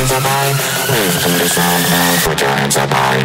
hands up high. Lift to the sound now. Put your hands up high.